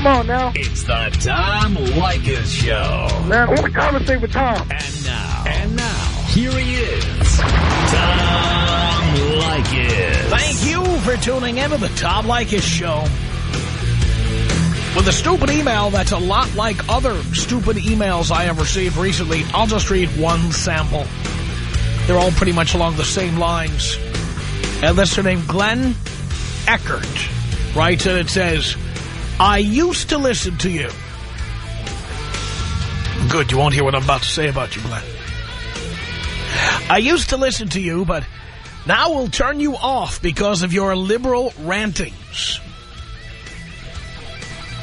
Come on now. It's the Tom Leykis Show. Man, I want to conversate with Tom. And now. And now. Here he is. Tom Leykis. Thank you for tuning in to the Tom Leykis Show. With a stupid email that's a lot like other stupid emails I have received recently, I'll just read one sample. They're all pretty much along the same lines. And listener named Glenn Eckert writes and it says, I used to listen to you. Good, you won't hear what I'm about to say about you, Glenn. I used to listen to you, but now we'll turn you off because of your liberal rantings.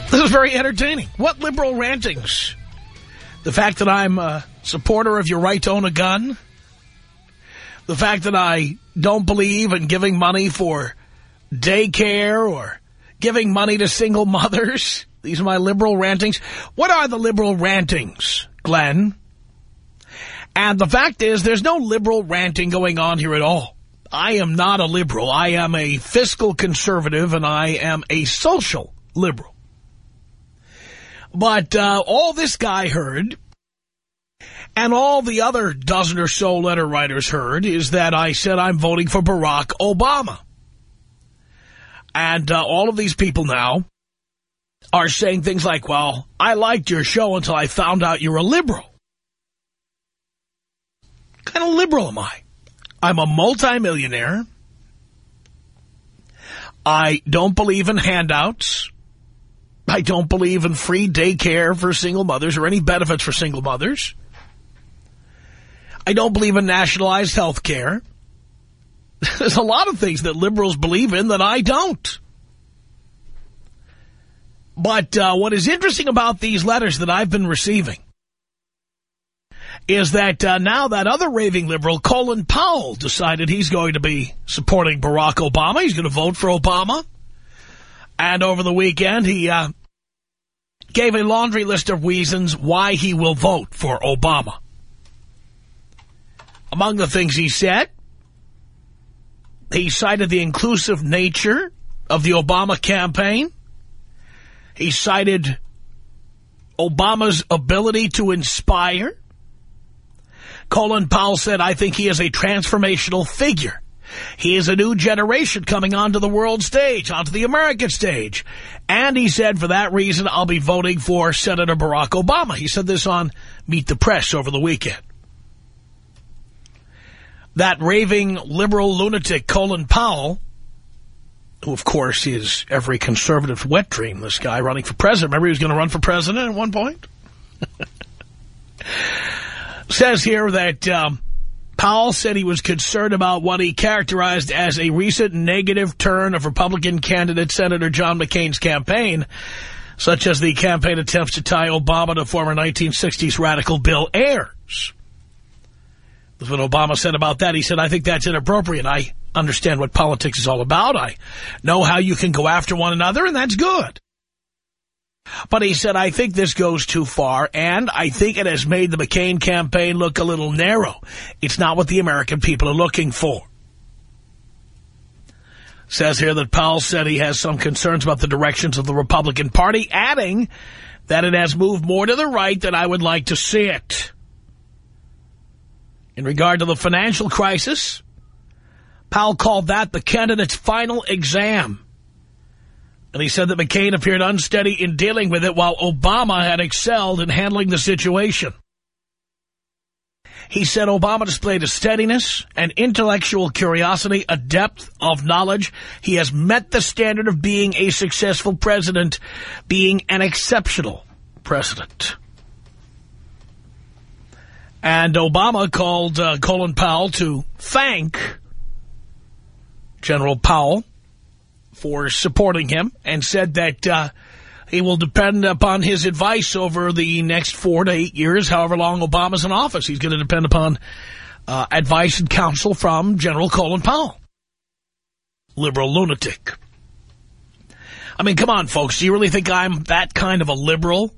This is very entertaining. What liberal rantings? The fact that I'm a supporter of your right to own a gun? The fact that I don't believe in giving money for daycare or giving money to single mothers? These are my liberal rantings. What are the liberal rantings, Glenn? And the fact is, there's no liberal ranting going on here at all. I am not a liberal. I am a fiscal conservative, and I am a social liberal. But uh, all this guy heard, and all the other dozen or so letter writers heard, is that I said I'm voting for Barack Obama. And uh, all of these people now are saying things like, well, I liked your show until I found out you're a liberal. What kind of liberal am I? I'm a multimillionaire. I don't believe in handouts. I don't believe in free daycare for single mothers or any benefits for single mothers. I don't believe in nationalized health care. There's a lot of things that liberals believe in that I don't. But uh, what is interesting about these letters that I've been receiving is that uh, now that other raving liberal, Colin Powell, decided he's going to be supporting Barack Obama. He's going to vote for Obama. And over the weekend, he uh, gave a laundry list of reasons why he will vote for Obama. Among the things he said, he cited the inclusive nature of the Obama campaign. He cited Obama's ability to inspire. Colin Powell said, I think he is a transformational figure. He is a new generation coming onto the world stage, onto the American stage. And he said, for that reason, I'll be voting for Senator Barack Obama. He said this on Meet the Press over the weekend. That raving liberal lunatic Colin Powell, who, of course, is every conservative wet dream, this guy running for president. Remember he was going to run for president at one point? Says here that um, Powell said he was concerned about what he characterized as a recent negative turn of Republican candidate Senator John McCain's campaign, such as the campaign attempts to tie Obama to former 1960s radical Bill Ayers. That's what Obama said about that. He said, I think that's inappropriate. I understand what politics is all about. I know how you can go after one another, and that's good. But he said, I think this goes too far, and I think it has made the McCain campaign look a little narrow. It's not what the American people are looking for. Says here that Powell said he has some concerns about the directions of the Republican Party, adding that it has moved more to the right than I would like to see it. In regard to the financial crisis, Powell called that the candidate's final exam. And he said that McCain appeared unsteady in dealing with it while Obama had excelled in handling the situation. He said Obama displayed a steadiness, an intellectual curiosity, a depth of knowledge. He has met the standard of being a successful president, being an exceptional president. And Obama called uh, Colin Powell to thank General Powell for supporting him and said that uh, he will depend upon his advice over the next four to eight years, however long Obama's in office. He's going to depend upon uh, advice and counsel from General Colin Powell. Liberal lunatic. I mean, come on, folks. Do you really think I'm that kind of a liberal?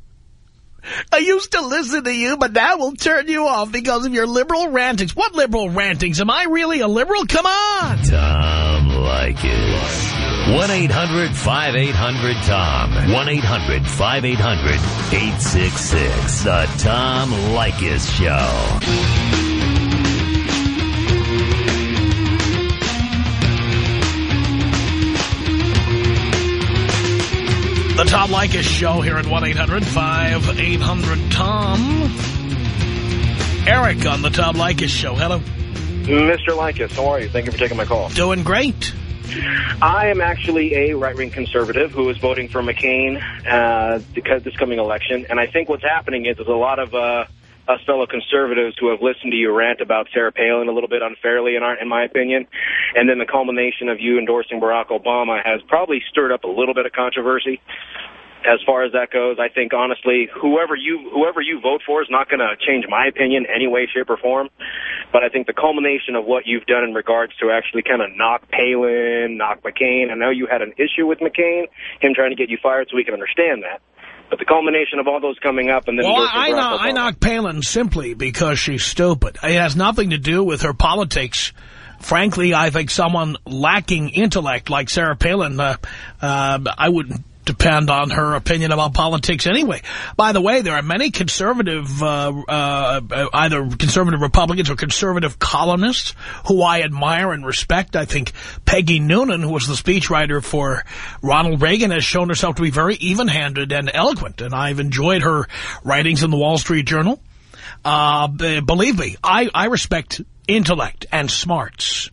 I used to listen to you, but now we'll turn you off because of your liberal rantings. What liberal rantings? Am I really a liberal? Come on! Tom Leykis. 1-800-5800-TOM. 1-800-5800-866. The Tom Leykis Show. The Tom Leykis Show here at 1-800-5800-TOM. Eric on the Tom Leykis Show. Hello. Mr. Leykis, how are you? Thank you for taking my call. Doing great. I am actually a right-wing conservative who is voting for McCain uh, because this coming election. And I think what's happening is there's a lot of uh, us fellow conservatives who have listened to you rant about Sarah Palin a little bit unfairly, in, our, in my opinion. And then the culmination of you endorsing Barack Obama has probably stirred up a little bit of controversy as far as that goes, I think honestly, whoever you whoever you vote for is not going to change my opinion any way, shape, or form. But I think the culmination of what you've done in regards to actually kind of knock Palin, knock McCain. I know you had an issue with McCain, him trying to get you fired, so we can understand that. But the culmination of all those coming up and then... Well, I, know, I knock Palin simply because she's stupid. It has nothing to do with her politics. Frankly, I think someone lacking intellect like Sarah Palin, uh, uh, I wouldn't depend on her opinion about politics anyway. By the way, there are many conservative, uh, uh, either conservative Republicans or conservative columnists who I admire and respect. I think Peggy Noonan, who was the speechwriter for Ronald Reagan, has shown herself to be very even-handed and eloquent, and I've enjoyed her writings in the Wall Street Journal. Uh, believe me, I, I respect intellect and smarts,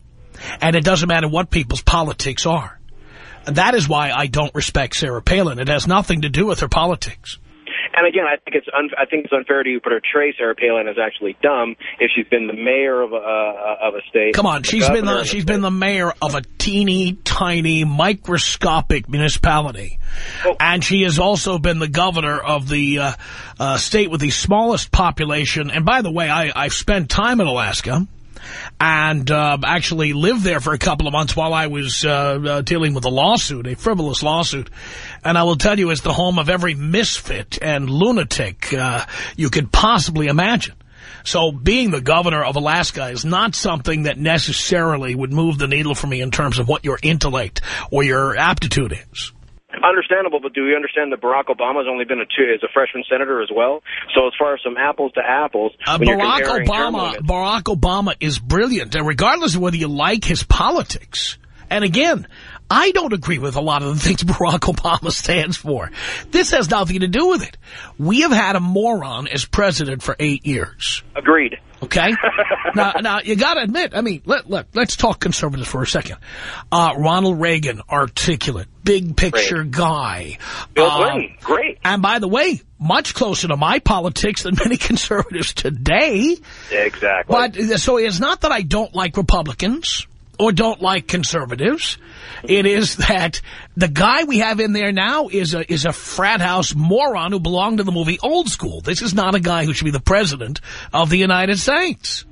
and it doesn't matter what people's politics are. That is why I don't respect Sarah Palin. It has nothing to do with her politics. And again, I think it's I think it's unfair to portray Sarah Palin as actually dumb if she's been the mayor of a uh, of a state. Come on, she's been the she's been the mayor of a teeny tiny microscopic municipality, oh. and she has also been the governor of the uh, uh, state with the smallest population. And by the way, I I've spent time in Alaska and uh, actually lived there for a couple of months while I was uh, uh, dealing with a lawsuit, a frivolous lawsuit. And I will tell you, it's the home of every misfit and lunatic uh, you could possibly imagine. So being the governor of Alaska is not something that necessarily would move the needle for me in terms of what your intellect or your aptitude is. Understandable, but do we understand that Barack Obama has only been a two, as a freshman senator as well? So as far as some apples to apples, uh, Barack Obama, Barack Obama is brilliant, and regardless of whether you like his politics. And again, I don't agree with a lot of the things Barack Obama stands for. This has nothing to do with it. We have had a moron as president for eight years. Agreed. Okay? now, now, you got to admit, I mean, let, let, let's talk conservatives for a second. Uh, Ronald Reagan, articulate, big picture great. guy. Bill uh, Clinton, great. And by the way, much closer to my politics than many conservatives today. Exactly. But so it's not that I don't like Republicans or don't like conservatives. It is that the guy we have in there now is a is a frat house moron who belonged to the movie Old School. This is not a guy who should be the president of the United States.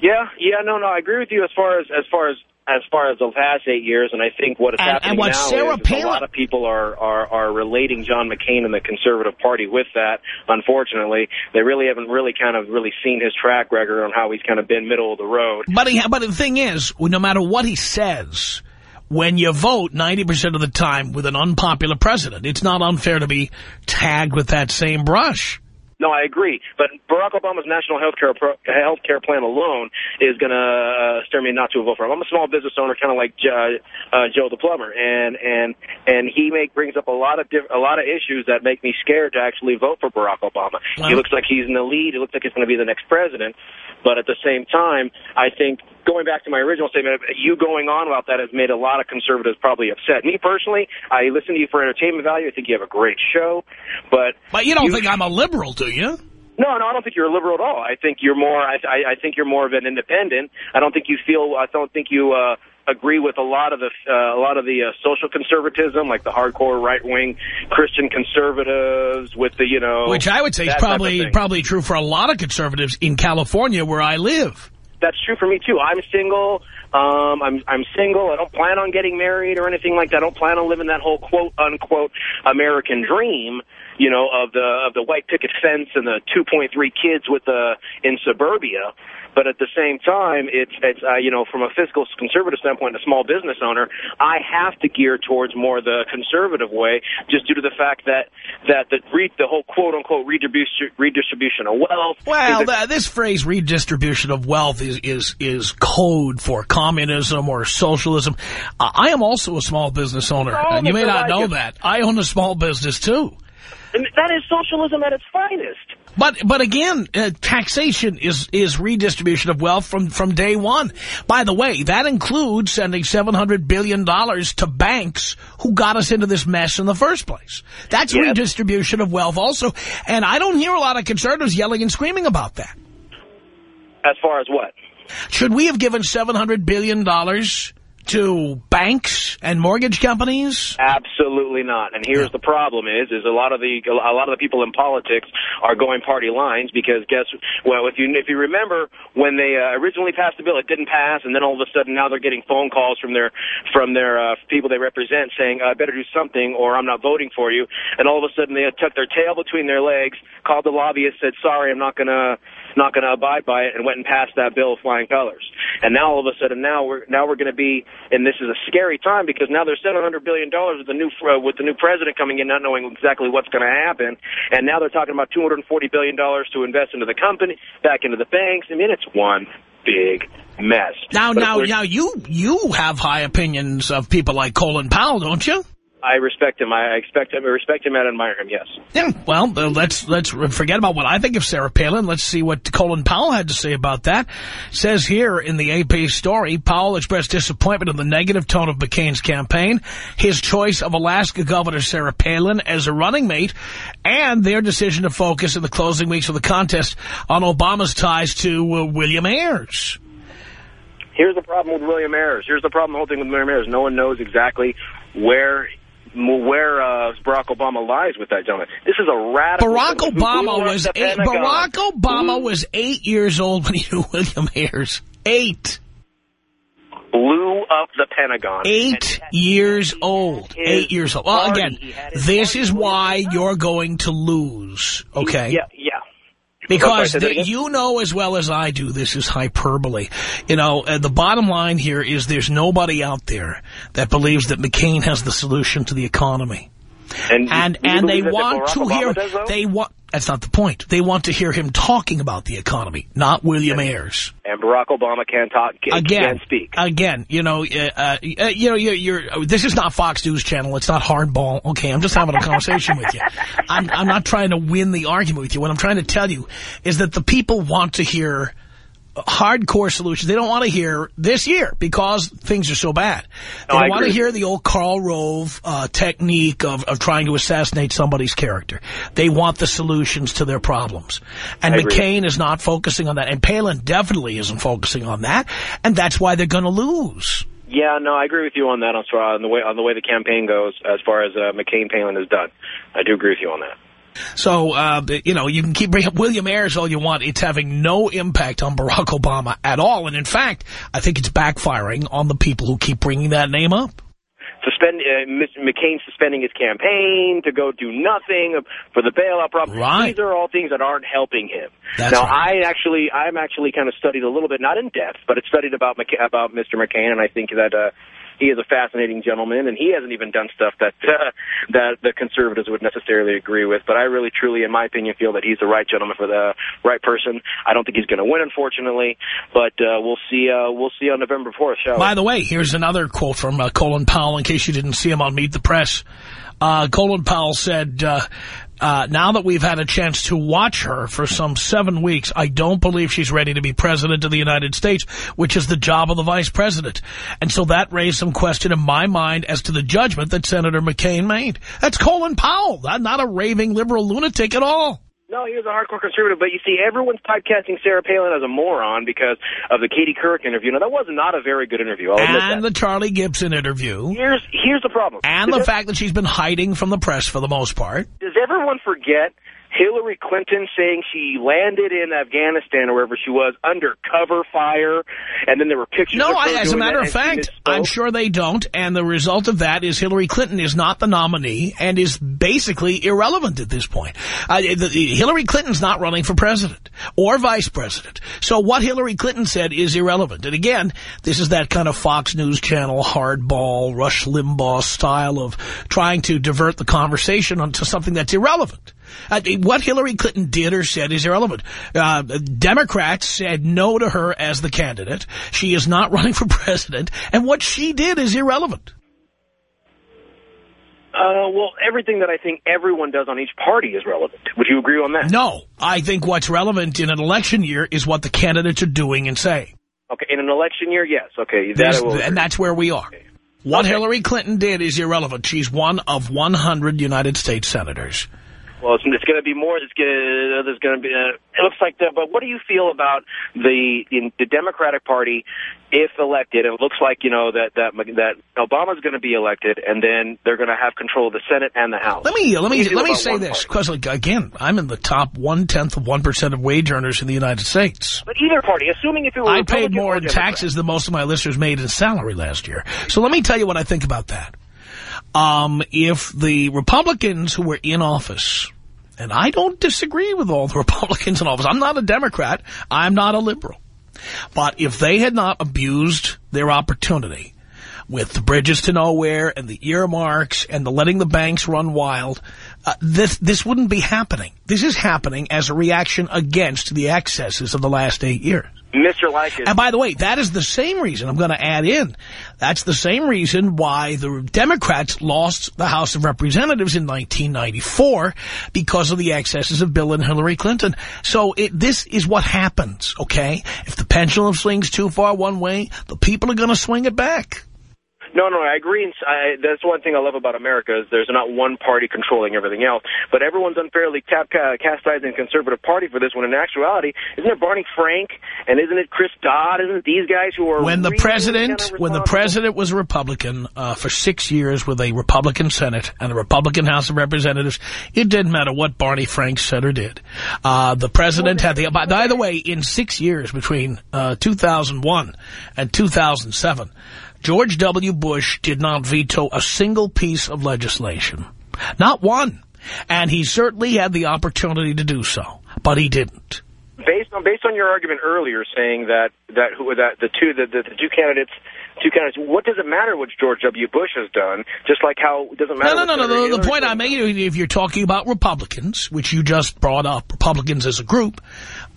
Yeah, yeah, no, no, I agree with you as far as as far as as far as the past eight years, and I think what is and, happening and what now Sarah is, Palin, a lot of people are, are, are relating John McCain and the Conservative Party with that, unfortunately. They really haven't really kind of really seen his track record on how he's kind of been middle of the road. But, he, but the thing is, no matter what he says, when you vote 90% of the time with an unpopular president, it's not unfair to be tagged with that same brush. No, I agree. But Barack Obama's national health care health care plan alone is going to uh, stir me not to vote for him. I'm a small business owner, kind of like uh, uh, Joe the plumber, and and and he make brings up a lot of a lot of issues that make me scared to actually vote for Barack Obama. He looks like he's in the lead. He looks like he's going to be the next president. But at the same time, I think going back to my original statement, you going on about that has made a lot of conservatives probably upset. Me personally, I listen to you for entertainment value. I think you have a great show. But but you don't you, think I'm a liberal, do you? No, no, I don't think you're a liberal at all. I think you're more. I, I, I think you're more of an independent. I don't think you feel. I don't think you. uh agree with a lot of the uh, a lot of the uh, social conservatism, like the hardcore right wing Christian conservatives, with the you know, which I would say is probably probably true for a lot of conservatives in California, where I live that's true for me too. I'm single. Um, I'm I'm single. I don't plan on getting married or anything like that. I don't plan on living that whole quote unquote American dream, you know, of the of the white picket fence and the 2.3 kids with the in suburbia. But at the same time, it's, it's uh, you know, from a fiscal conservative standpoint, a small business owner, I have to gear towards more the conservative way just due to the fact that, that the, re, the whole quote-unquote redistribution, redistribution of wealth. Well, this phrase redistribution of wealth is, is, is code for communism or socialism. Uh, I am also a small business owner, and you may not know that. I own a small business, too. And that is socialism at its finest. But but again, uh, taxation is is redistribution of wealth from from day one. By the way, that includes sending seven hundred billion dollars to banks who got us into this mess in the first place. That's yep. redistribution of wealth also. And I don't hear a lot of conservatives yelling and screaming about that. As far as what? Should we have given seven hundred billion dollars to banks and mortgage companies? Absolutely not. And here's yeah. the problem is, is a lot of the, a lot of the people in politics are going party lines because guess, well, if you, if you remember when they uh, originally passed the bill, it didn't pass. And then all of a sudden now they're getting phone calls from their, from their uh, people they represent saying, I uh, better do something or I'm not voting for you. And all of a sudden they took their tail between their legs, called the lobbyist, said, sorry, I'm not going to, not going to abide by it and went and passed that bill flying colors. And now all of a sudden now we're, now we're going to be and this is a scary time because now there's $700 billion with the new uh, with the new president coming in, not knowing exactly what's going to happen, and now they're talking about $240 billion to invest into the company, back into the banks. I mean, it's one big mess. Now, but now, now, you you have high opinions of people like Colin Powell, don't you? I respect him. I expect him. I respect him and admire him. Yes. Yeah. Well, uh, let's let's forget about what I think of Sarah Palin. Let's see what Colin Powell had to say about that. says here in the AP story, Powell expressed disappointment in the negative tone of McCain's campaign, his choice of Alaska Governor Sarah Palin as a running mate, and their decision to focus in the closing weeks of the contest on Obama's ties to uh, William Ayers. Here's the problem with William Ayers. Here's the problem the whole thing with William Ayers. No one knows exactly where where uh, Barack Obama lies with that gentleman. This is a radical. Barack Obama was eight, Barack Obama was eight years old when he knew William Ayers. Eight. Blew up the Pentagon. Eight years old. Eight years old. Well, again, this is why you're going to lose. Okay. Yeah. Yeah. Because the, you know as well as I do, this is hyperbole. You know, uh, the bottom line here is there's nobody out there that believes that McCain has the solution to the economy. And and, and they want to hear does, they want that's not the point. They want to hear him talking about the economy, not William and, Ayers. And Barack Obama can't talk, can, again, can't speak. Again, you know, uh, uh, you know, you're, you're, this is not Fox News Channel. It's not hardball. Okay, I'm just having a conversation with you. I'm, I'm not trying to win the argument with you. What I'm trying to tell you is that the people want to hear hardcore solutions. They don't want to hear this year because things are so bad. They no, want to hear the old Karl Rove uh, technique of, of trying to assassinate somebody's character. They want the solutions to their problems. And I McCain agree. is not focusing on that. And Palin definitely isn't focusing on that. And that's why they're going to lose. Yeah, no, I agree with you on that on the way on the way the campaign goes as far as uh, McCain Palin is done. I do agree with you on that. So, uh, you know, you can keep bringing up William Ayers all you want. It's having no impact on Barack Obama at all. And in fact, I think it's backfiring on the people who keep bringing that name up. Suspend uh, McCain suspending his campaign to go do nothing for the bailout problem. Right. These are all things that aren't helping him. That's now, right. I actually, I'm actually kind of studied a little bit, not in depth, but it's studied about about Mr. McCain, and I think that uh, he is a fascinating gentleman, and he hasn't even done stuff that uh, that the conservatives would necessarily agree with. But I really, truly, in my opinion, feel that he's the right gentleman for the right person. I don't think he's going to win, unfortunately, but uh, we'll see. Uh, we'll see on November 4th. Shall By the way, here's another quote from uh, Colin Powell. In case you didn't see him on Meet the Press, uh, Colin Powell said, uh, uh, now that we've had a chance to watch her for some seven weeks, I don't believe she's ready to be president of the United States, which is the job of the vice president. And so that raised some question in my mind as to the judgment that Senator McCain made. That's Colin Powell, not a raving liberal lunatic at all. No, he was a hardcore conservative, but you see, everyone's typecasting Sarah Palin as a moron because of the Katie Couric interview. Now, that was not a very good interview. I'll and the Charlie Gibson interview. Here's here's the problem. And Does the fact that she's been hiding from the press for the most part. Does everyone forget Hillary Clinton saying she landed in Afghanistan or wherever she was under cover fire, and then there were pictures no, of her I, as a matter of fact, I'm sure they don't. And the result of that is Hillary Clinton is not the nominee and is basically irrelevant at this point. Uh, the, the- Hillary Clinton's not running for president or vice president. So what Hillary Clinton said is irrelevant. And again, this is that kind of Fox News Channel hardball, Rush Limbaugh style of trying to divert the conversation onto something that's irrelevant. Uh, what Hillary Clinton did or said is irrelevant. Uh, Democrats said no to her as the candidate. She is not running for president. And what she did is irrelevant. Uh, well, everything that I think everyone does on each party is relevant. Would you agree on that? No, I think what's relevant in an election year is what the candidates are doing and saying. Okay, in an election year, yes. Okay, that There's- I will agree. and that's where we are. What Okay. Hillary Clinton did is irrelevant. She's one of 100 United States senators. Well, it's, it's going to be more. It's gonna, there's going to be. Uh, it looks like that. But what do you feel about the in the Democratic Party, if elected? It looks like you know that that that Obama's going to be elected, and then they're going to have control of the Senate and the House. Let me let me let me say this because again, I'm in the top one tenth of one percent of wage earners in the United States. But either party, assuming if it were I paid more in taxes than most of my listeners made in salary last year. So let me tell you what I think about that. Um, if the Republicans who were in office, and I don't disagree with all the Republicans in office. I'm not a Democrat. I'm not a liberal. But if they had not abused their opportunity with the bridges to nowhere and the earmarks and the letting the banks run wild, uh, this this wouldn't be happening. This is happening as a reaction against the excesses of the last eight years. Mr. Leykis, And by the way, that is the same reason I'm going to add in. That's the same reason why the Democrats lost the House of Representatives in 1994 because of the excesses of Bill and Hillary Clinton. So it, this is what happens, okay? If the pendulum swings too far one way, the people are going to swing it back. No, no, I agree. And I, that's one thing I love about America is there's not one party controlling everything else. But everyone's unfairly cap, ca- chastising the conservative party for this when in actuality, isn't it Barney Frank and isn't it Chris Dodd? Isn't it these guys who are When the really president, kind of when the president was a Republican uh, for six years with a Republican Senate and a Republican House of Representatives, it didn't matter what Barney Frank said or did. Uh, the president had the. By, by the way, in six years between uh, 2001 and 2007, George W. Bush did not veto a single piece of legislation, not one, and he certainly had the opportunity to do so, but he didn't. based on based on your argument earlier, saying that that who that the two the, the, the two candidates. Two candidates. What does it matter what George W. Bush has done? Just like how it doesn't matter. No, no, no, no. The, the point I'm Clinton making, if you're talking about Republicans, which you just brought up, Republicans as a group,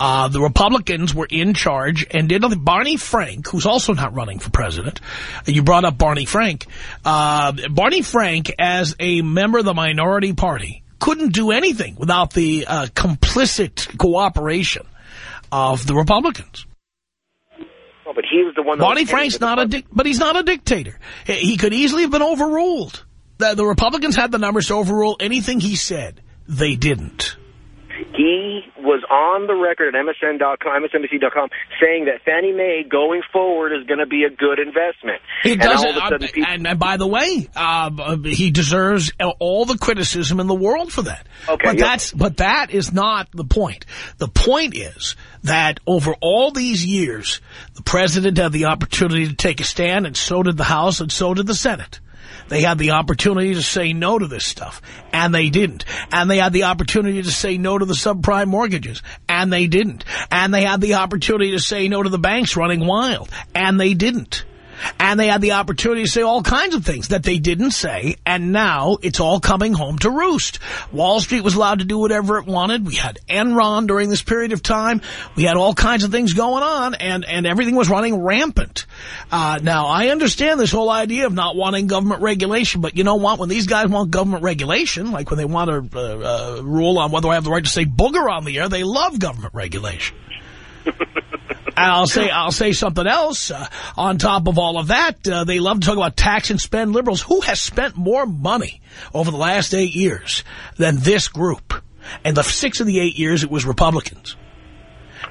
uh, the Republicans were in charge and did nothing. Barney Frank, who's also not running for president, you brought up Barney Frank. Uh, Barney Frank, as a member of the minority party, couldn't do anything without the uh, complicit cooperation of the Republicans. Oh, but he was the one. Barney Frank's not a but he's not a dictator. He- He could easily have been overruled. The, the Republicans had the numbers to overrule anything he said. They didn't. He was on the record at MSN.com, MSNBC.com, saying that Fannie Mae going forward is going to be a good investment. He and does all of a sudden, uh, people, and, and by the way, uh, he deserves all the criticism in the world for that. Okay, but yep. that's but that is not the point. The point is that over all these years, the president had the opportunity to take a stand, and so did the House, and so did the Senate. They had the opportunity to say no to this stuff, and they didn't. And they had the opportunity to say no to the subprime mortgages, and they didn't. And they had the opportunity to say no to the banks running wild, and they didn't. And they had the opportunity to say all kinds of things that they didn't say, and now it's all coming home to roost. Wall Street was allowed to do whatever it wanted. We had Enron during this period of time. We had all kinds of things going on, and, and everything was running rampant. Uh, now, I understand this whole idea of not wanting government regulation, but you know what? When these guys want government regulation, like when they want to uh, uh, rule on whether I have the right to say booger on the air, they love government regulation. I'll say I'll say something else. Uh, on top of all of that, uh, they love to talk about tax and spend liberals. Who has spent more money over the last eight years than this group? And the six of the eight years, it was Republicans.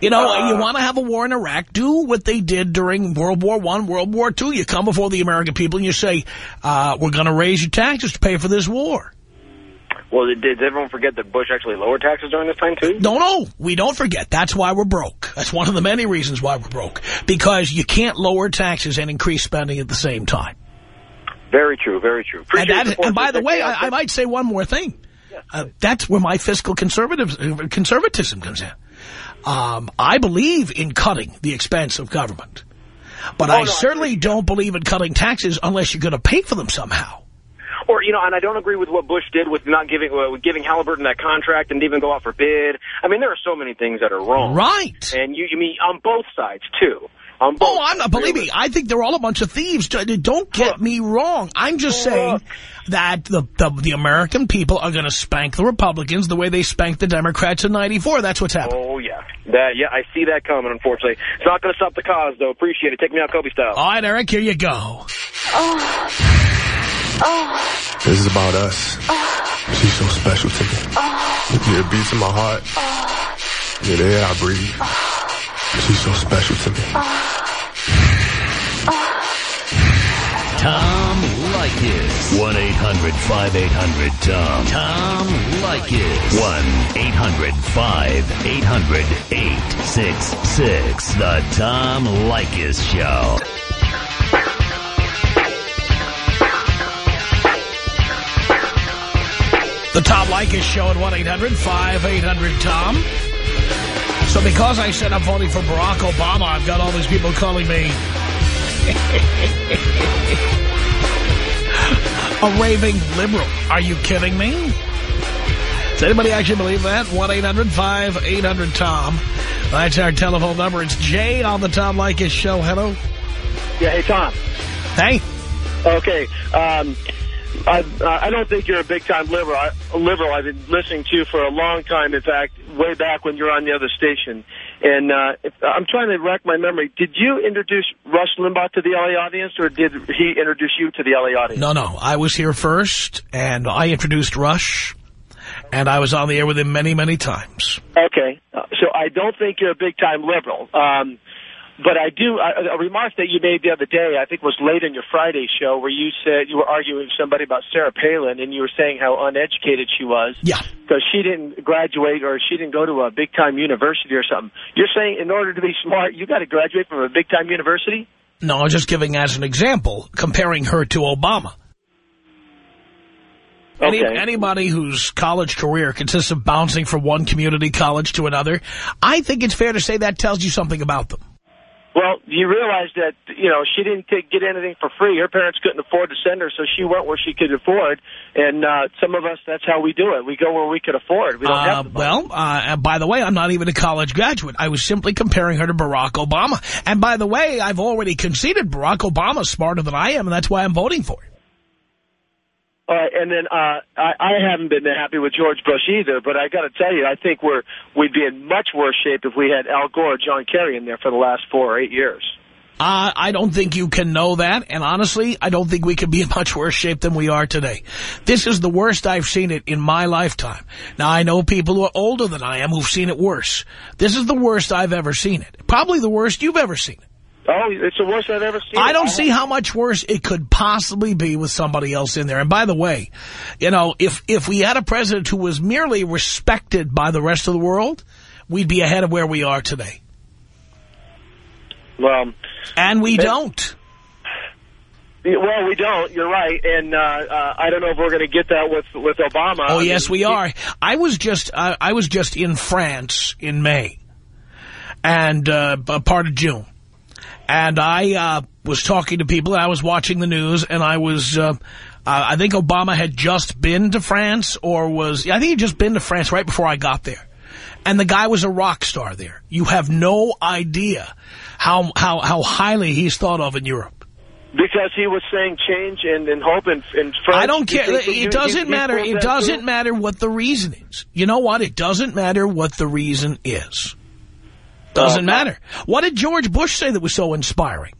You know, you want to have a war in Iraq, do what they did during World War One, World War Two. You come before the American people and you say, uh, we're going to raise your taxes to pay for this war. Well, did everyone forget that Bush actually lowered taxes during this time, too? No, no, we don't forget. That's why we're broke. That's one of the many reasons why we're broke. Because you can't lower taxes and increase spending at the same time. Very true, very true. And, that, and, by the way, I, I, might say one more thing. Yeah. Uh, that's where my fiscal conservative, conservatism comes in. Um, I believe in cutting the expense of government. But oh, I no, certainly I don't believe in cutting taxes unless you're going to pay for them somehow. Or, you know, and I don't agree with what Bush did with not giving uh, with giving Halliburton that contract and even go out for bid. I mean, there are so many things that are wrong. Right. And you, you mean on both sides, too. oh, I'm not, believe me, I think they're all a bunch of thieves. Don't get Look. me wrong. I'm just Look. saying that the, the, the American people are going to spank the Republicans the way they spanked the Democrats in 94. That's what's happening. Oh, yeah. That, yeah, I see that coming, unfortunately. It's not going to stop the cause, though. Appreciate it. Take me out Kobe style. All right, Eric, here you go. Oh. Oh. This is about us. Oh. She's so special to me. Oh. Yeah, beats in my heart. Oh. Yeah, the air I breathe. Oh. She's so special to me. Tom Leykis. 1-800-5800-TOM. Tom Leykis. 1-800-5800-866. The Tom Leykis Show. The Tom Leykis Show at 1-800-5800-TOM. So because I said I'm voting for Barack Obama, I've got all these people calling me a raving liberal. Are you kidding me? Does anybody actually believe that? 1-800-5800-TOM. That's our telephone number. It's Jay on the Tom Leykis Show. Hello. Yeah, hey, Tom. Hey. Okay. Um, I, I don't think you're a big-time liberal. I, liberal. I've been listening to you for a long time. In fact, way back when you were on the other station. And uh, if, I'm trying to rack my memory. Did you introduce Rush Limbaugh to the L.A. audience, or did he introduce you to the L.A. audience? No, no. I was here first, and I introduced Rush, and I was on the air with him many, many times. Okay. Uh, so I don't think you're a big-time liberal. Um, but I do, a, a remark that you made the other day, I think was late in your Friday show, where you said you were arguing with somebody about Sarah Palin, and you were saying how uneducated she was. Yeah. Because she didn't graduate or she didn't go to a big-time university or something. You're saying in order to be smart, you got to graduate from a big-time university? No, I'm just giving as an example, comparing her to Obama. Any, okay. Anybody whose college career consists of bouncing from one community college to another, I think it's fair to say that tells you something about them. Well, you realize that, you know, she didn't take, get anything for free. Her parents couldn't afford to send her, so she went where she could afford. And uh, some of us, that's how we do it. We go where we could afford. We don't uh, have to Well, uh, by the way, I'm not even a college graduate. I was simply comparing her to Barack Obama. And by the way, I've already conceded Barack Obama's smarter than I am, and that's why I'm voting for him. All right, and then uh, I, I haven't been happy with George Bush either, but I got to tell you, I think we're we'd be in much worse shape if we had Al Gore or John Kerry in there for the last four or eight years. Uh, I don't think you can know that, and honestly, I don't think we could be in much worse shape than we are today. This is the worst I've seen it in my lifetime. Now, I know people who are older than I am who've seen it worse. This is the worst I've ever seen it. Probably the worst you've ever seen it. Oh, it's the worst I've ever seen. I don't see how much worse it could possibly be with somebody else in there. And by the way, you know, if, if we had a president who was merely respected by the rest of the world, we'd be ahead of where we are today. Well, and we don't. Well, we don't. You're right, and uh, uh, I don't know if we're going to get that with with Obama. Oh, yes, we are. I was just uh, I was just in France in May, and uh, part of June, and I uh, was talking to people, and I was watching the news, and I was, uh, I think Obama had just been to France, or was, I think he'd just been to France right before I got there. And the guy was a rock star there. You have no idea how, how, how highly he's thought of in Europe. Because he was saying change and, and hope and, France. I don't care. It doesn't matter. It doesn't matter what the reason is. You know what? It doesn't matter what the reason is. Doesn't uh, matter. What did George Bush say that was so inspiring?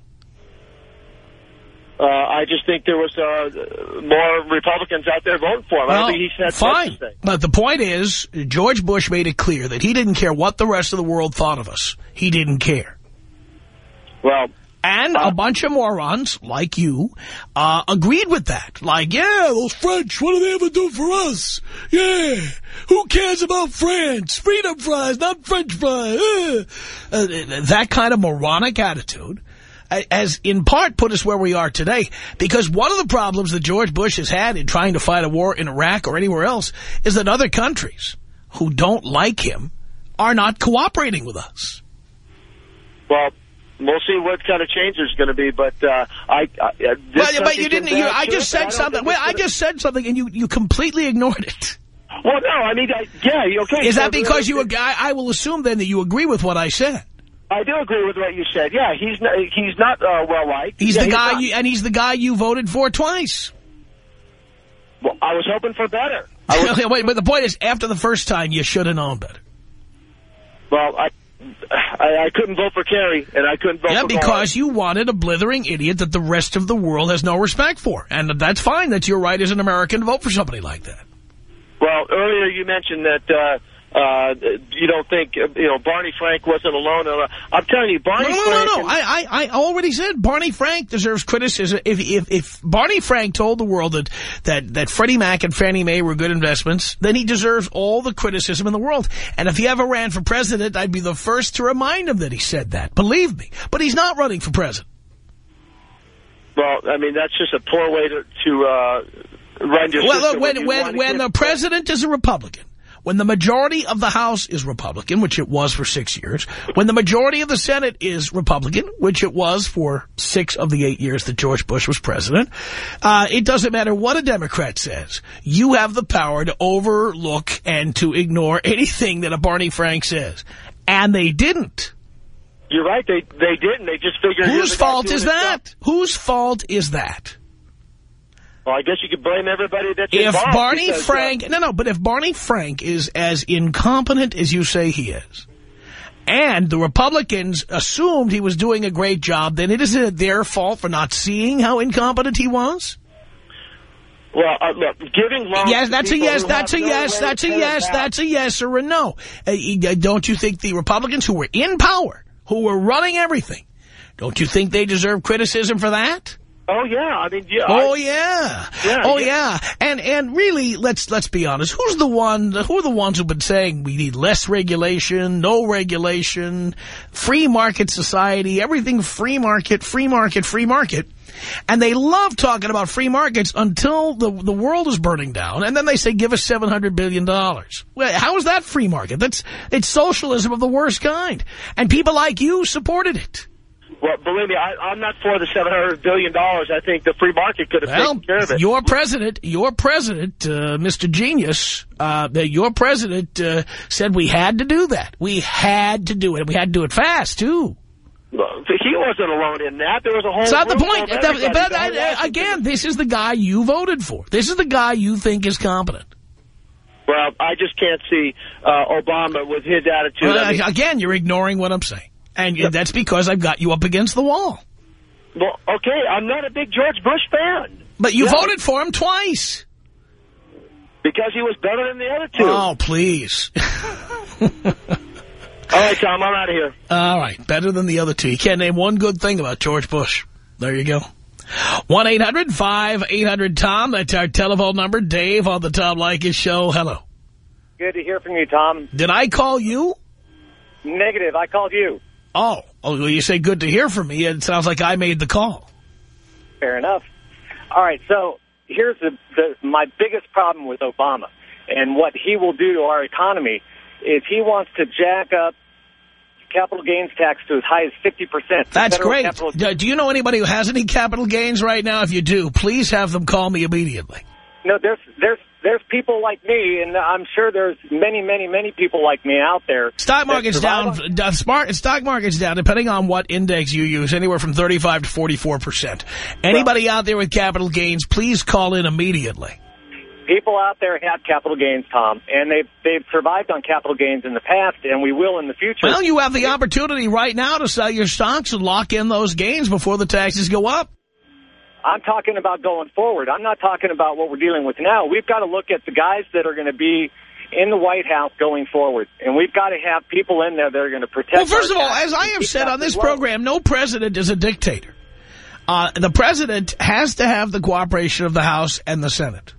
Uh, I just think there was uh, more Republicans out there voting for him. Well, I think he said fine. But the point is, George Bush made it clear that he didn't care what the rest of the world thought of us. He didn't care. Well, And a bunch of morons like you uh, agreed with that. Like, yeah, those French, what do they ever do for us? Yeah, who cares about France? Freedom fries, not French fries. Uh, uh, that kind of moronic attitude has in part put us where we are today. Because one of the problems that George Bush has had in trying to fight a war in Iraq or anywhere else is that other countries who don't like him are not cooperating with us. Well, we'll see what kind of change there's going to be, but uh, I. I but, but you didn't. You, I just said I something. Well, I just said something, and you you completely ignored it. Well, no, I mean, I, yeah, okay. Is that because you? I, I will assume then that you agree with what I said. I do agree with what you said. Yeah, he's not, he's not uh, well liked. He's yeah, the guy, he's you, and he's the guy you voted for twice. Well, I was hoping for better. Was, Wait, but the point is, after the first time, you should have known better. Well, I I, I couldn't vote for Kerry, and I couldn't vote yeah, for because you wanted a blithering idiot that the rest of the world has no respect for. And that's fine. That's your right as an American to vote for somebody like that. Well, earlier you mentioned that uh, uh, you don't think, you know, Barney Frank wasn't alone. Uh, I'm telling you, Barney no, no, Frank... No, no, no, I, I, I already said Barney Frank deserves criticism. If, if, if Barney Frank told the world that, that, that Freddie Mac and Fannie Mae were good investments, then he deserves all the criticism in the world. And if he ever ran for president, I'd be the first to remind him that he said that. Believe me. But he's not running for president. Well, I mean, that's just a poor way to, to uh, run your well, when, when, when, when the president is a Republican, when the majority of the House is Republican, which it was for six years, when the majority of the Senate is Republican, which it was for six of the eight years that George Bush was president, uh, it doesn't matter what a Democrat says. You have the power to overlook and to ignore anything that a Barney Frank says. And they didn't. You're right. They they didn't. They just figured. Whose fault is that? Whose fault is that? Well, I guess you could blame everybody that's if. Barney Frank, uh, no, no, but if Barney Frank is as incompetent as you say he is, and the Republicans assumed he was doing a great job, then it isn't their fault for not seeing how incompetent he was? Well, uh, look, giving loans Yes, that's a yes, that's a no yes, that's a yes, that's a yes or a no. Uh, don't you think the Republicans who were in power, who were running everything, don't you think they deserve criticism for that? Oh yeah, I mean, yeah. Oh I, yeah. Yeah, oh yeah. yeah. And and really let's let's be honest. Who's the one who are the ones who've been saying we need less regulation, no regulation, free market society, everything free market, free market, free market. And they love talking about free markets until the the world is burning down and then they say give us 700 billion dollars. Well, how is that free market? That's it's socialism of the worst kind. And people like you supported it. Well, believe me, I, I'm not for the 700 billion. dollars. I think the free market could have Well, taken care of it. your president, your president, uh, Mr. Genius, uh, your president uh, said we had to do that. We had to do it. We had to do it fast, too. Well, He wasn't alone in that. There was a whole It's not the point. But, everybody. but, The whole uh, Washington- again, this is the guy you voted for. This is the guy you think is competent. Well, I just can't see uh, Obama with his attitude. I Uh, mean, again, you're ignoring what I'm saying. And that's because I've got you up against the wall. well, okay, I'm not a big George Bush fan. But you Yeah. voted for him twice. Because he was better than the other two. Oh, please. All right, Tom, I'm out of here. All right, better than the other two. You can't name one good thing about George Bush. There you go. 1-800-5800-TOM. That's our telephone number. Dave on the Tom Leykis show. Hello. Good to hear from you, Tom. Did I call you? Negative. I called you. Oh, oh, well, you say good to hear from me. It sounds like I made the call. Fair enough. All right. So here's the, the my biggest problem with Obama and what he will do to our economy is he wants to jack up capital gains tax to as high as 50%. That's great. do you know anybody who has any capital gains right now? If you do, please have them call me immediately. No, there's there's there's people like me, and I'm sure there's many, many, many people like me out there. Stock market's down. uh, Smart stock market's down, depending on what index you use, anywhere from 35 to 44 percent. Anybody out there with capital gains, please call in immediately. People out there have capital gains, Tom, and they've they've survived on capital gains in the past, and we will in the future. Well, you have the opportunity right now to sell your stocks and lock in those gains before the taxes go up. I'm talking about going forward. I'm not talking about what we're dealing with now. We've got to look at the guys that are going to be in the White House going forward. And we've got to have people in there that are going to protect Well, first of all, as I have said on this program, no president is a dictator. Uh, the president has to have the cooperation of the House and the Senate.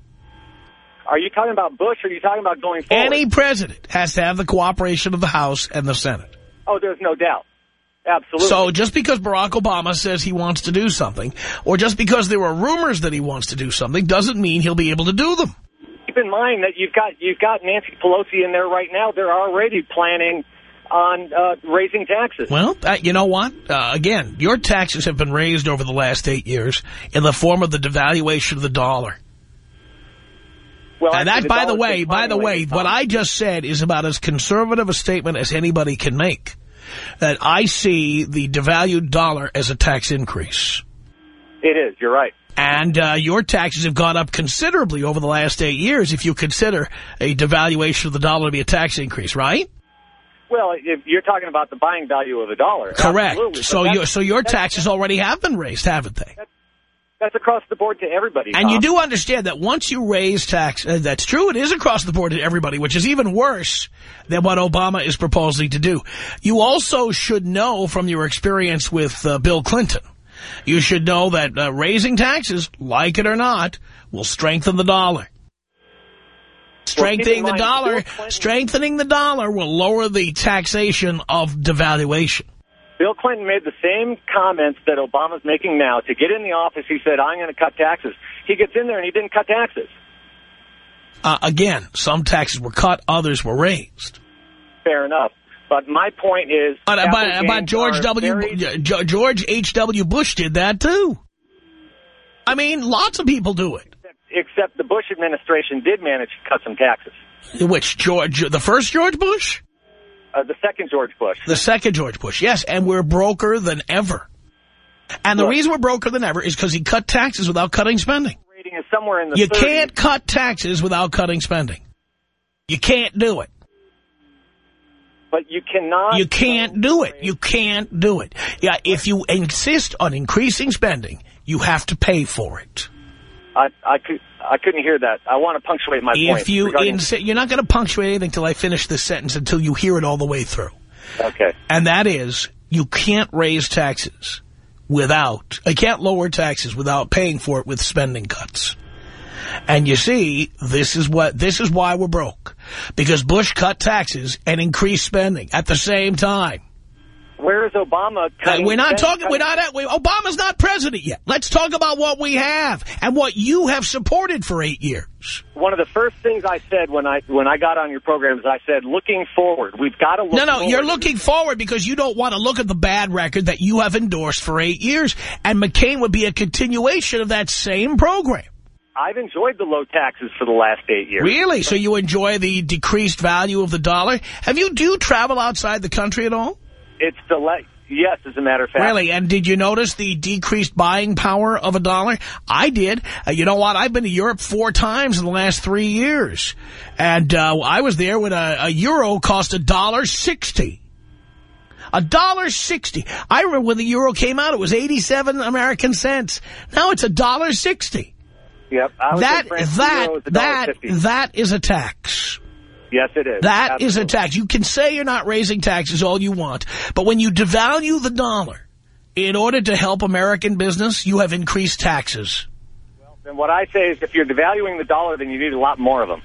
Are you talking about Bush or are you talking about going forward? Any president has to have the cooperation of the House and the Senate. Oh, there's no doubt. Absolutely. So just because Barack Obama says he wants to do something, or just because there are rumors that he wants to do something, doesn't mean he'll be able to do them. keep in mind that you've got you've got Nancy Pelosi in there right now. They're already planning on uh, raising taxes. Well, uh, you know what? Uh, again, your taxes have been raised over the last eight years in the form of the devaluation of the dollar. Well, And that, by the way, by the way, what I just said is about as conservative a statement as anybody can make. That I see the devalued dollar as a tax increase. it is. You're right. And uh, your taxes have gone up considerably over the last eight years if you consider a devaluation of the dollar to be a tax increase, right? Well, if you're talking about the buying value of a dollar, Correct. So, your so your taxes already have been raised, haven't they? That's across the board to everybody. And Tom. you do understand that once you raise tax, uh, that's true, it is across the board to everybody, which is even worse than what Obama is proposing to do. You also should know from your experience with uh, Bill Clinton, you should know that uh, raising taxes, like it or not, will strengthen the dollar. Strengthening the mind, dollar, strengthening the dollar will lower the taxation of devaluation. Bill Clinton made the same comments that Obama's making now. To get in the office, he said, I'm going to cut taxes. He gets in there and he didn't cut taxes. Uh, again, some taxes were cut, others were raised. Fair enough. But my point is... But, capital but, but George W. very- George H.W. Bush did that, too. I mean, lots of people do it. Except the Bush administration did manage to cut some taxes. Which, George, the first George Bush? Uh, the second George Bush. The second George Bush, yes, and we're broker than ever. And the Look. reason we're broker than ever is because he cut taxes without cutting spending. Rating is somewhere in the You 30s. can't cut taxes without cutting spending. You can't do it. But you cannot... You can't do it. You can't do it. Yeah, if you insist on increasing spending, you have to pay for it. I, I, could, I couldn't hear that. I want to punctuate my point. If You you're not going to punctuate anything until I finish this sentence until you hear it all the way through. Okay. And that is, you can't raise taxes without, I can't lower taxes without paying for it with spending cuts. And you see, this is what, this is why we're broke. Because Bush cut taxes and increased spending at the same time. Where is Obama Uh, we're not talking, we're not, at, we, Obama's not president yet. Let's talk about what we have and what you have supported for eight years. One of the first things I said when I when I got on your program is I said, looking forward, we've got to look No, no, forward. you're looking forward because you don't want to look at the bad record that you have endorsed for eight years. And McCain would be a continuation of that same program. I've enjoyed the low taxes for the last eight years. Really? So you enjoy the decreased value of the dollar? Have you, do you travel outside the country at all? It's the le- yes, as a matter of fact. Really? And did you notice the decreased buying power of a dollar? I did. Uh, you know what? I've been to Europe four times in the last three years. And uh, I was there when a, a euro cost a dollar sixty. A dollar sixty. I remember when the euro came out, it was 87 American cents. Now it's a dollar sixty. Yep. That, that, that, that is a tax. Yes, it is. That is a tax. You can say you're not raising taxes all you want, but when you devalue the dollar in order to help American business, you have increased taxes. Well, and what I say is if you're devaluing the dollar, then you need a lot more of them.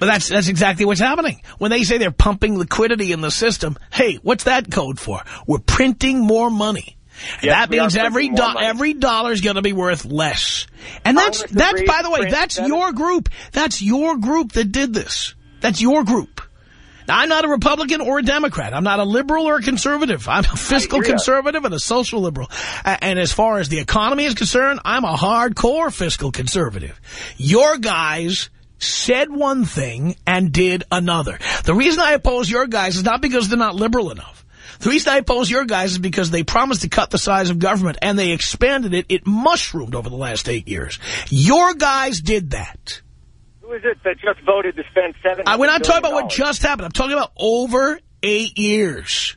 But that's that's exactly what's happening. When they say they're pumping liquidity in the system, hey, what's that code for? We're printing more money. And Yes, that means every do money. every dollar is going to be worth less. And that's Congress that's by the way, that's your group. That's your group that did this. That's your group. Now, I'm not a Republican or a Democrat. I'm not a liberal or a conservative. I'm a fiscal conservative and a social liberal. And as far as the economy is concerned, I'm a hardcore fiscal conservative. Your guys said one thing and did another. The reason I oppose your guys is not because they're not liberal enough. The reason I oppose your guys is because they promised to cut the size of government and they expanded it. It mushroomed over the last eight years. Your guys did that. Who is it that just voted to spend seven? Uh, we're not talking about what just happened. I'm talking about over eight years.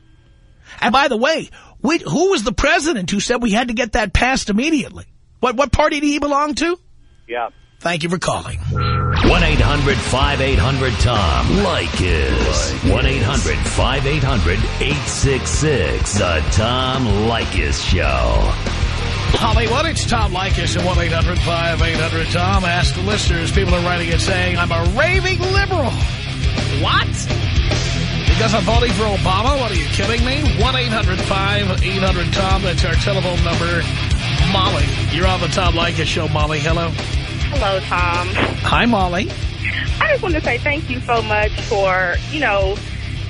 And by the way, we, who was the president who said we had to get that passed immediately? What what party did he belong to? Yeah. Thank you for calling. 1-800-5800-TOM. Leykis. 1-800-5800-866. The Tom Leykis Show. Hollywood, it's Tom Leykis at 1-800-5800-TOM. Ask the listeners. People are writing and saying, I'm a raving liberal. What? Because I'm voting for Obama? What, are you kidding me? 1-800-5800-TOM. That's our telephone number. Molly, you're on the Tom Leykis Show. Molly, hello. Hello, Tom. Hi, Molly. I just want to say thank you so much for, you know,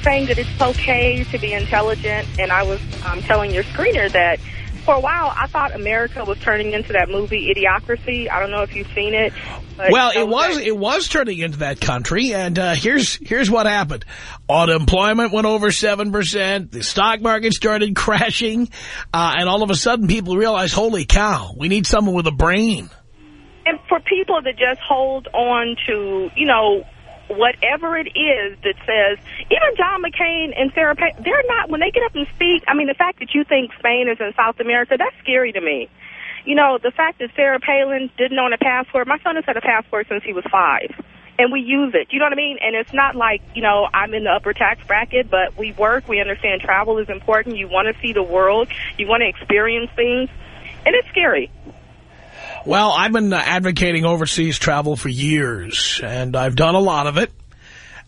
saying that it's okay to be intelligent. And I was um, telling your screener that for a while I thought America was turning into that movie Idiocracy. I don't know if you've seen it. well, it was it was turning into that country, and uh, here's here's what happened: unemployment went over seven percent, the stock market started crashing, uh, and all of a sudden people realized, "Holy cow, we need someone with a brain." And for people that just hold on to, you know, whatever it is that says, even John McCain and Sarah Palin, they're not, when they get up and speak, I mean, the fact that you think Spain is in South America, that's scary to me. You know, the fact that Sarah Palin didn't own a passport, my son has had a passport since he was five. And we use it. You know what I mean? And it's not like, you know, I'm in the upper tax bracket, but we work. We understand travel is important. You want to see the world. You want to experience things. And it's scary. Well, I've been uh, advocating overseas travel for years, and I've done a lot of it.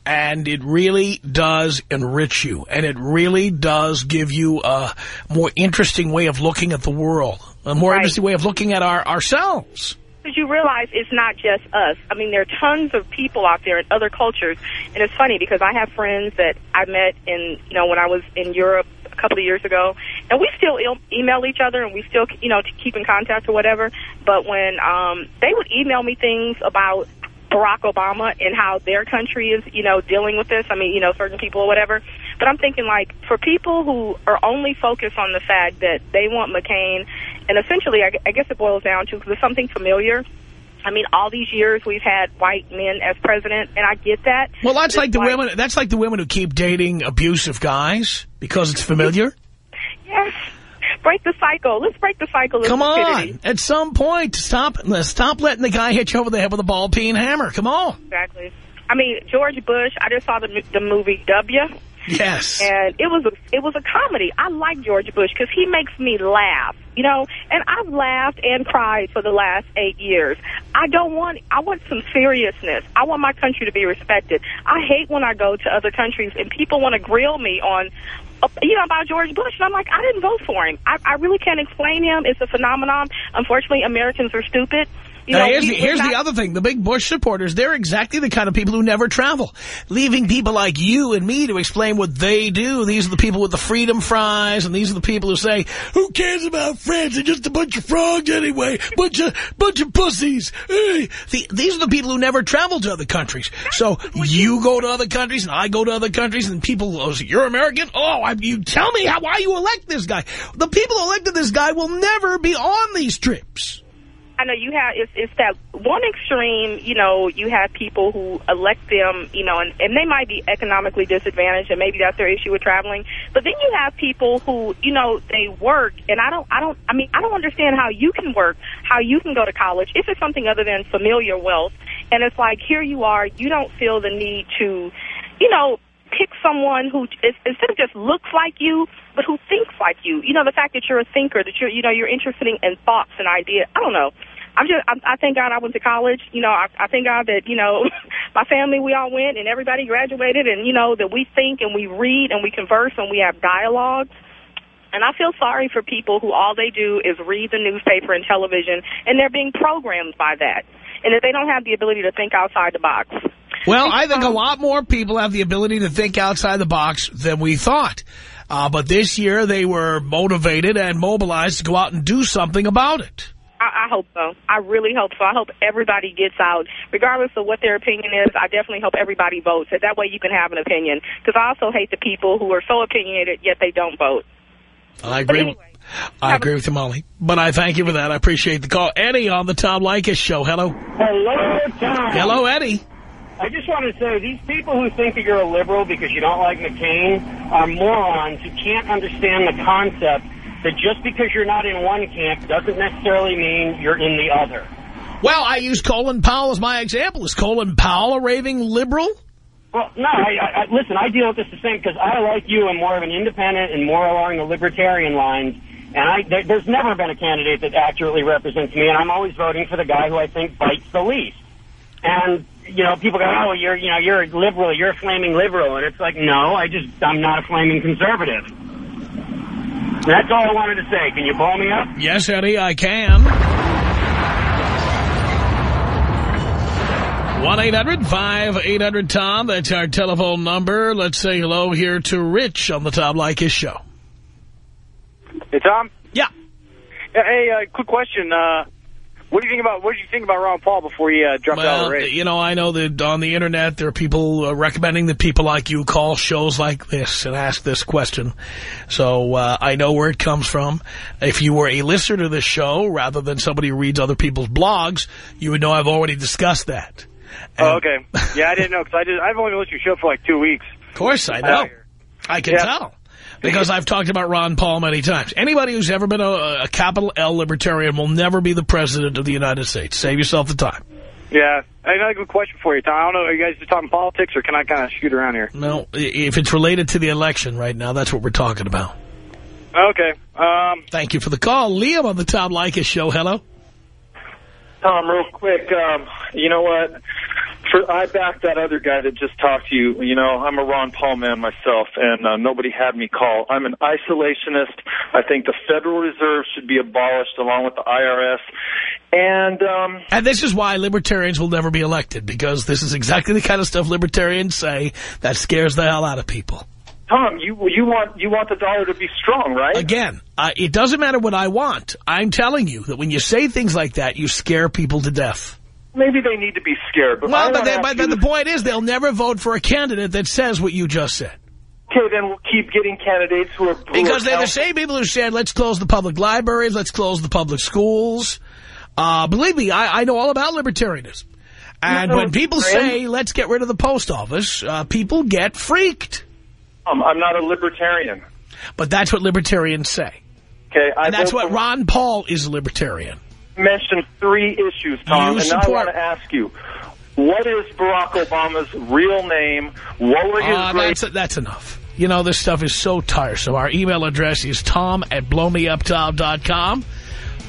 And it really does enrich you, and it really does give you a more interesting way of looking at the world, a more Right. interesting way of looking at our ourselves. Because you realize it's not just us. I mean, there are tons of people out there in other cultures. And it's funny because I have friends that I met in, you know, when I was in Europe a couple of years ago. And we still email each other and we still, you know, keep in contact or whatever. But when um, they would email me things about Barack Obama and how their country is, you know, dealing with this. I mean, you know, certain people or whatever. But I'm thinking, like, for people who are only focused on the fact that they want McCain, and essentially, I, I guess it boils down to, because it's something familiar. I mean, all these years we've had white men as president, and I get that. Well, that's like the women. That's like the women who keep dating abusive guys because it's familiar. Yes. Break the cycle. Let's break the cycle Come on, at some point, stop. Stop letting the guy hit you over the head with a ball peen hammer. Come on. Exactly. I mean, George Bush. I just saw the the movie W. Yes. and it was a it was a comedy. I like George Bush because he makes me laugh, you know. And I've laughed and cried for the last eight years. I don't want I want some seriousness. I want my country to be respected. I hate when I go to other countries and people want to grill me on. You know about George Bush, and I'm like, I didn't vote for him. I, I really can't explain him. It's a phenomenon. Unfortunately, Americans are stupid. You Now, know, here's the, here's the other thing. The big Bush supporters, they're exactly the kind of people who never travel. Leaving people like you and me to explain what they do. These are the people with the freedom fries, and these are the people who say, who cares about France? They're just a bunch of frogs anyway. Bunch of, bunch of pussies. Hey. The, these are the people who never travel to other countries. So you go to other countries, and I go to other countries, and people oh, go, you're American? Oh, I, you tell me how, why you elect this guy. The people who elected this guy will never be on these trips. I know you have it's, it's that one extreme. You know, you have people who elect them. You know, and, and they might be economically disadvantaged, and maybe that's their issue with traveling. But then you have people who, you know, they work, and I don't, I don't, I mean, I don't understand how you can work, how you can go to college if it's something other than familiar wealth. And it's like here you are, you don't feel the need to, you know, pick someone who is, instead of just looks like you, but who thinks like you. You know, the fact that you're a thinker, that you're, you know, you're interested in, in thoughts and ideas. I don't know. I'm just, I, I thank God I went to college. You know, I, I thank God that, you know, my family, we all went and everybody graduated and, you know, that we think and we read and we converse and we have dialogues. And I feel sorry for people who all they do is read the newspaper and television and they're being programmed by that. And that they don't have the ability to think outside the box. Well, I think a lot more people have the ability to think outside the box than we thought. Uh, but this year they were motivated and mobilized to go out and do something about it. I, I hope so. I really hope so. I hope everybody gets out, regardless of what their opinion is. I definitely hope everybody votes. That way you can have an opinion. Because I also hate the people who are so opinionated yet they don't vote. I agree. anyway, I agree with you, Molly. But I thank you for that. I appreciate the call. Eddie on the Tom Leykis show. Hello. Hello, Tom. Hello, Eddie. I just want to say, these people who think that you're a liberal because you don't like McCain are morons who can't understand the concept that just because you're not in one camp doesn't necessarily mean you're in the other. Well, I use Colin Powell as my example. Is Colin Powell a raving liberal? Well, no, I, I, listen, I deal with this the same because I, like you, am more of an independent and more along the libertarian lines. And I, there, there's never been a candidate that accurately represents me, and I'm always voting for the guy who I think bites the least. And, you know, people go, oh, you're, you know, you're a liberal, you're a flaming liberal. And it's like, no, I just, I'm not a flaming conservative. That's all I wanted to say. Can you blow me up? Yes, Eddie, I can. 1-800-5800-TOM. That's our telephone number. Let's say hello here to Rich on the Tom Leykis show. Hey, Tom? Yeah. yeah hey, uh, quick question. Uh, what do you think about what did you think about Ron Paul before he uh, dropped well, out of the race? You know, I know that on the Internet there are people uh, recommending that people like you call shows like this and ask this question. So uh, I know where it comes from. If you were a listener to this show rather than somebody who reads other people's blogs, you would know I've already discussed that. And oh, okay. Yeah, I didn't know because I did. I've only listened to your show for like two weeks. Of course, I know. I can yeah. tell. Because I've talked about Ron Paul many times. Anybody who's ever been a, a capital L libertarian will never be the president of the United States. Save yourself the time. Yeah. I got a good question for you, Tom. I don't know, are you guys just talking politics, or can I kind of shoot around here? No, if it's related to the election right now, that's what we're talking about. Okay. Um, Thank you for the call. Liam on the Tom Leykis show. Hello. Tom, real quick, um, you know what? For, I backed that other guy that just talked to you. You know, I'm a Ron Paul man myself, and uh, nobody had me call. I'm an isolationist. I think the Federal Reserve should be abolished along with the IRS. And um, and this is why libertarians will never be elected, because this is exactly the kind of stuff libertarians say that scares the hell out of people. Tom, you you want you want the dollar to be strong, right? Again, uh, it doesn't matter what I want. I'm telling you that when you say things like that, you scare people to death. Maybe they need to be scared. But well, but, they, but, the point is they'll never vote for a candidate that says what you just said. Okay, then we'll keep getting candidates who are... Who because are they're the same people who said, let's close the public libraries, let's close the public schools. Uh, believe me, I, I know all about libertarianism. And when people say, let's get rid of the post office, uh, people get freaked. Um, I'm not a libertarian. But that's what libertarians say. Okay, I and that's what Ron Paul is a libertarian. Mentioned three issues, Tom, you and support... I want to ask you, what is Barack Obama's real name? What were his uh, that's, that's enough. You know, this stuff is so tiresome. Our email address is tom at blowmeuptom.com.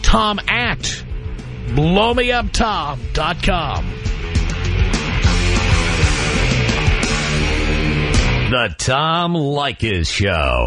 Tom at blowmeuptom.com. The Tom Leykis Show.